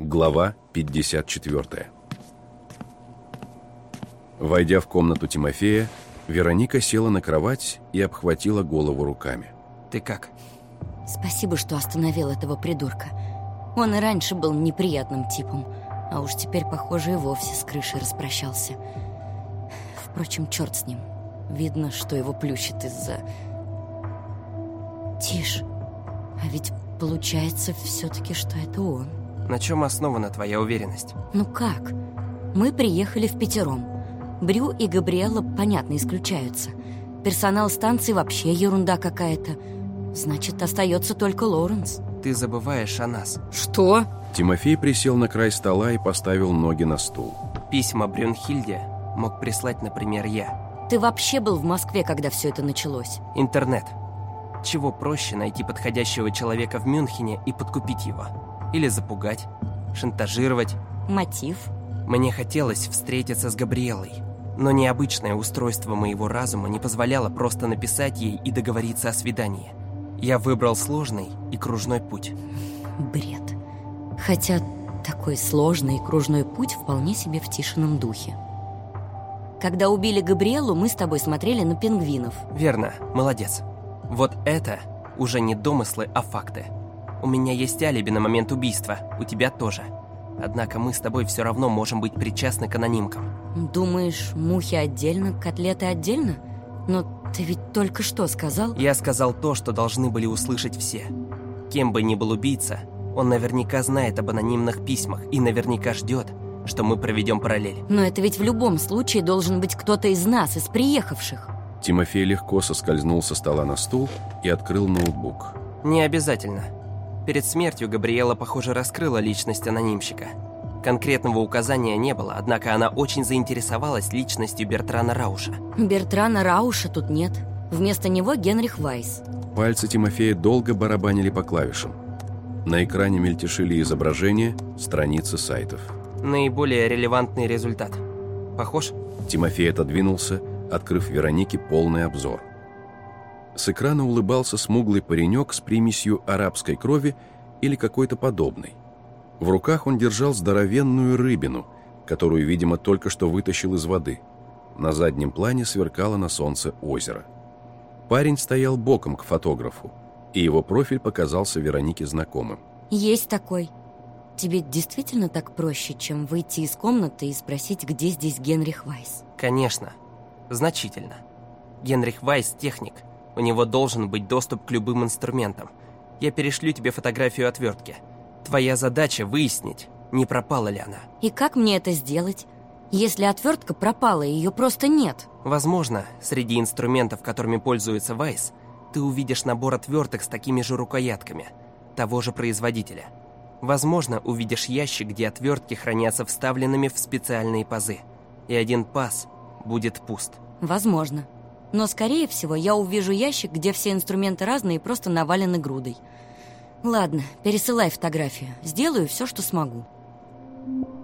Глава 54 Войдя в комнату Тимофея, Вероника села на кровать и обхватила голову руками. Ты как? Спасибо, что остановил этого придурка. Он и раньше был неприятным типом, а уж теперь, похоже, и вовсе с крышей распрощался. Впрочем, черт с ним. Видно, что его плющит из-за... Тише. А ведь получается все-таки, что это он. На чем основана твоя уверенность? Ну как? Мы приехали в пятером. Брю и Габриэла, понятно, исключаются. Персонал станции вообще ерунда какая-то. Значит, остается только Лоуренс. Ты забываешь о нас. Что? Тимофей присел на край стола и поставил ноги на стул. Письма Брюнхильде мог прислать, например, я. Ты вообще был в Москве, когда все это началось? Интернет. Чего проще найти подходящего человека в Мюнхене и подкупить его? Или запугать, шантажировать? Мотив? Мне хотелось встретиться с Габриэлой, но необычное устройство моего разума не позволяло просто написать ей и договориться о свидании. Я выбрал сложный и кружной путь. Бред. Хотя такой сложный и кружной путь вполне себе в Тишином духе. Когда убили Габриэлу, мы с тобой смотрели на пингвинов. Верно, молодец. Вот это уже не домыслы, а факты. У меня есть алиби на момент убийства, у тебя тоже. Однако мы с тобой все равно можем быть причастны к анонимкам. Думаешь, мухи отдельно, котлеты отдельно? Но ты ведь только что сказал... Я сказал то, что должны были услышать все. Кем бы ни был убийца, он наверняка знает об анонимных письмах и наверняка ждет, что мы проведем параллель. Но это ведь в любом случае должен быть кто-то из нас, из приехавших. Тимофей легко соскользнул со стола на стул и открыл ноутбук. Не обязательно. Перед смертью Габриэла, похоже, раскрыла личность анонимщика. Конкретного указания не было, однако она очень заинтересовалась личностью Бертрана Рауша. Бертрана Рауша тут нет. Вместо него Генрих Вайс. Пальцы Тимофея долго барабанили по клавишам. На экране мельтешили изображения, страницы сайтов. Наиболее релевантный результат. Похож? Тимофей отодвинулся, открыв Веронике полный обзор. С экрана улыбался смуглый паренек с примесью арабской крови или какой-то подобной. В руках он держал здоровенную рыбину, которую, видимо, только что вытащил из воды. На заднем плане сверкало на солнце озеро. Парень стоял боком к фотографу, и его профиль показался Веронике знакомым. Есть такой. Тебе действительно так проще, чем выйти из комнаты и спросить, где здесь Генрих Вайс? Конечно. Значительно. Генрих Вайс – техник. У него должен быть доступ к любым инструментам. Я перешлю тебе фотографию отвертки. Твоя задача – выяснить, не пропала ли она. И как мне это сделать? Если отвертка пропала, ее просто нет. Возможно, среди инструментов, которыми пользуется Вайс, ты увидишь набор отверток с такими же рукоятками, того же производителя. Возможно, увидишь ящик, где отвертки хранятся вставленными в специальные пазы, и один паз будет пуст. Возможно. Но, скорее всего, я увижу ящик, где все инструменты разные и просто навалены грудой. Ладно, пересылай фотографию. Сделаю все, что смогу. Thank you.